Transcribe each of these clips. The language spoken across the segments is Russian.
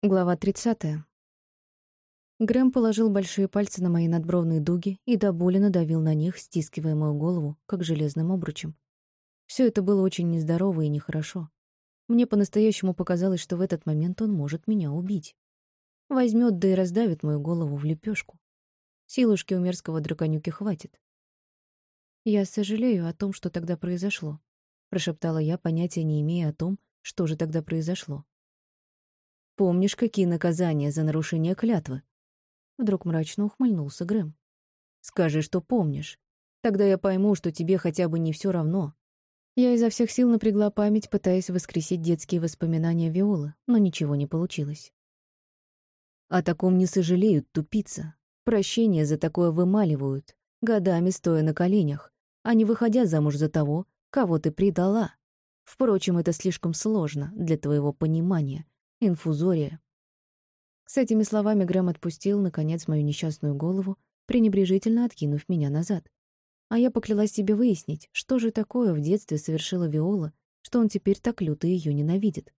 Глава 30. Грэм положил большие пальцы на мои надбровные дуги и до боли надавил на них, стискивая мою голову, как железным обручем. Все это было очень нездорово и нехорошо. Мне по-настоящему показалось, что в этот момент он может меня убить. Возьмет, да и раздавит мою голову в лепешку. Силушки у мерзкого драконюки хватит. «Я сожалею о том, что тогда произошло», — прошептала я, понятия не имея о том, что же тогда произошло. Помнишь, какие наказания за нарушение клятвы?» Вдруг мрачно ухмыльнулся Грэм. «Скажи, что помнишь. Тогда я пойму, что тебе хотя бы не все равно». Я изо всех сил напрягла память, пытаясь воскресить детские воспоминания Виолы, но ничего не получилось. О таком не сожалеют, тупица. Прощение за такое вымаливают, годами стоя на коленях, а не выходя замуж за того, кого ты предала. Впрочем, это слишком сложно для твоего понимания — Инфузория. С этими словами Грэм отпустил, наконец, мою несчастную голову, пренебрежительно откинув меня назад. А я поклялась себе выяснить, что же такое в детстве совершила Виола, что он теперь так люто ее ненавидит.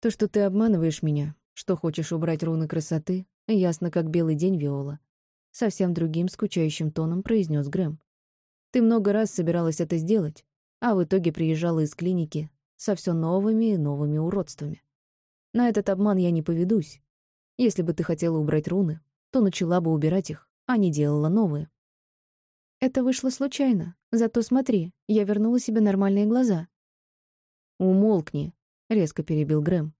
То, что ты обманываешь меня, что хочешь убрать руны красоты, ясно как белый день, Виола. Совсем другим скучающим тоном произнес Грэм. Ты много раз собиралась это сделать, а в итоге приезжала из клиники со все новыми и новыми уродствами. На этот обман я не поведусь. Если бы ты хотела убрать руны, то начала бы убирать их, а не делала новые. Это вышло случайно. Зато смотри, я вернула себе нормальные глаза. «Умолкни», — резко перебил Грэм.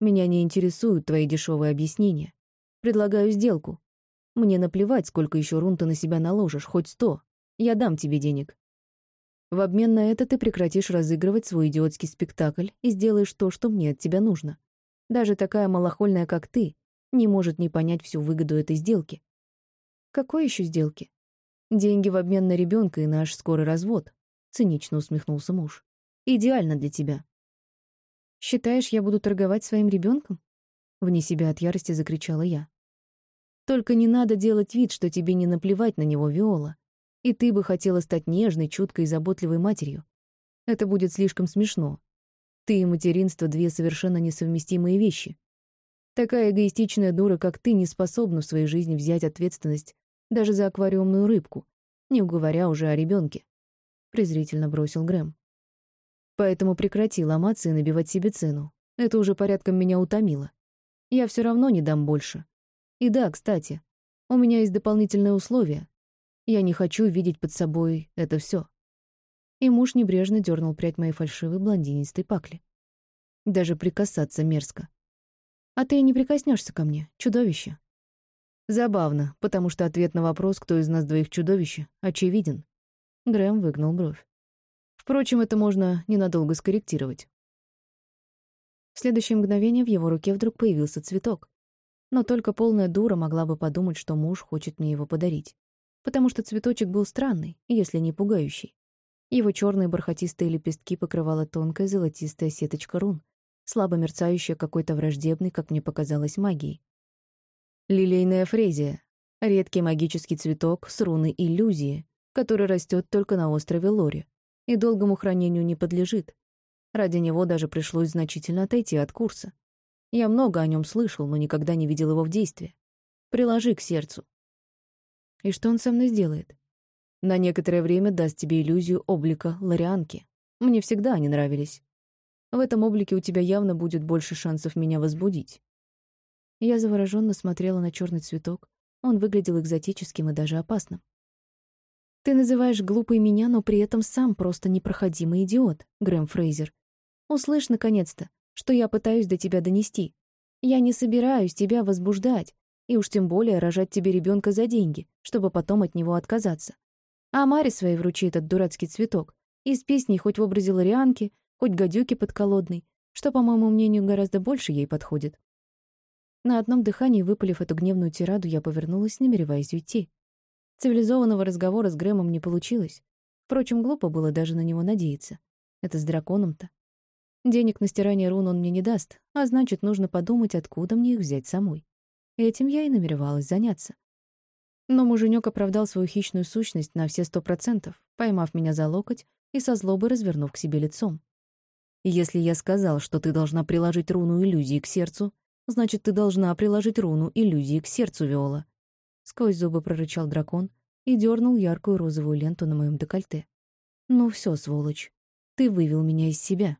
«Меня не интересуют твои дешевые объяснения. Предлагаю сделку. Мне наплевать, сколько еще рун ты на себя наложишь, хоть сто. Я дам тебе денег. В обмен на это ты прекратишь разыгрывать свой идиотский спектакль и сделаешь то, что мне от тебя нужно. Даже такая малохольная, как ты, не может не понять всю выгоду этой сделки. Какой еще сделки? Деньги в обмен на ребенка и наш скорый развод, цинично усмехнулся муж. Идеально для тебя. Считаешь, я буду торговать своим ребенком? Вне себя от ярости закричала я. Только не надо делать вид, что тебе не наплевать на него, Виола. И ты бы хотела стать нежной, чуткой и заботливой матерью. Это будет слишком смешно, ты и материнство — две совершенно несовместимые вещи. Такая эгоистичная дура, как ты, не способна в своей жизни взять ответственность даже за аквариумную рыбку, не говоря уже о ребенке. презрительно бросил Грэм. Поэтому прекрати ломаться и набивать себе цену. Это уже порядком меня утомило. Я все равно не дам больше. И да, кстати, у меня есть дополнительное условие. Я не хочу видеть под собой это все и муж небрежно дернул прядь моей фальшивой блондинистой пакли. Даже прикасаться мерзко. А ты не прикоснешься ко мне, чудовище. Забавно, потому что ответ на вопрос, кто из нас двоих чудовище, очевиден. Грэм выгнул бровь. Впрочем, это можно ненадолго скорректировать. В следующее мгновение в его руке вдруг появился цветок. Но только полная дура могла бы подумать, что муж хочет мне его подарить. Потому что цветочек был странный, если не пугающий. Его черные бархатистые лепестки покрывала тонкая золотистая сеточка рун, слабо мерцающая какой-то враждебной, как мне показалось, магией. Лилейная фрезия — редкий магический цветок с руной иллюзии, который растет только на острове Лори и долгому хранению не подлежит. Ради него даже пришлось значительно отойти от курса. Я много о нем слышал, но никогда не видел его в действии. Приложи к сердцу. И что он со мной сделает? На некоторое время даст тебе иллюзию облика Лорианки. Мне всегда они нравились. В этом облике у тебя явно будет больше шансов меня возбудить. Я завороженно смотрела на черный цветок. Он выглядел экзотическим и даже опасным. Ты называешь глупой меня, но при этом сам просто непроходимый идиот, Грэм Фрейзер. Услышь, наконец-то, что я пытаюсь до тебя донести. Я не собираюсь тебя возбуждать, и уж тем более рожать тебе ребенка за деньги, чтобы потом от него отказаться. А Маре своей вручи этот дурацкий цветок. Из песни хоть в образе Лорианки, хоть гадюки подколодной, что, по моему мнению, гораздо больше ей подходит. На одном дыхании, выпалив эту гневную тираду, я повернулась, намереваясь уйти. Цивилизованного разговора с Грэмом не получилось. Впрочем, глупо было даже на него надеяться. Это с драконом-то. Денег на стирание рун он мне не даст, а значит, нужно подумать, откуда мне их взять самой. Этим я и намеревалась заняться. Но муженек оправдал свою хищную сущность на все сто процентов, поймав меня за локоть и со злобой развернув к себе лицом. «Если я сказал, что ты должна приложить руну иллюзии к сердцу, значит, ты должна приложить руну иллюзии к сердцу, Виола». Сквозь зубы прорычал дракон и дернул яркую розовую ленту на моем декольте. «Ну все, сволочь, ты вывел меня из себя».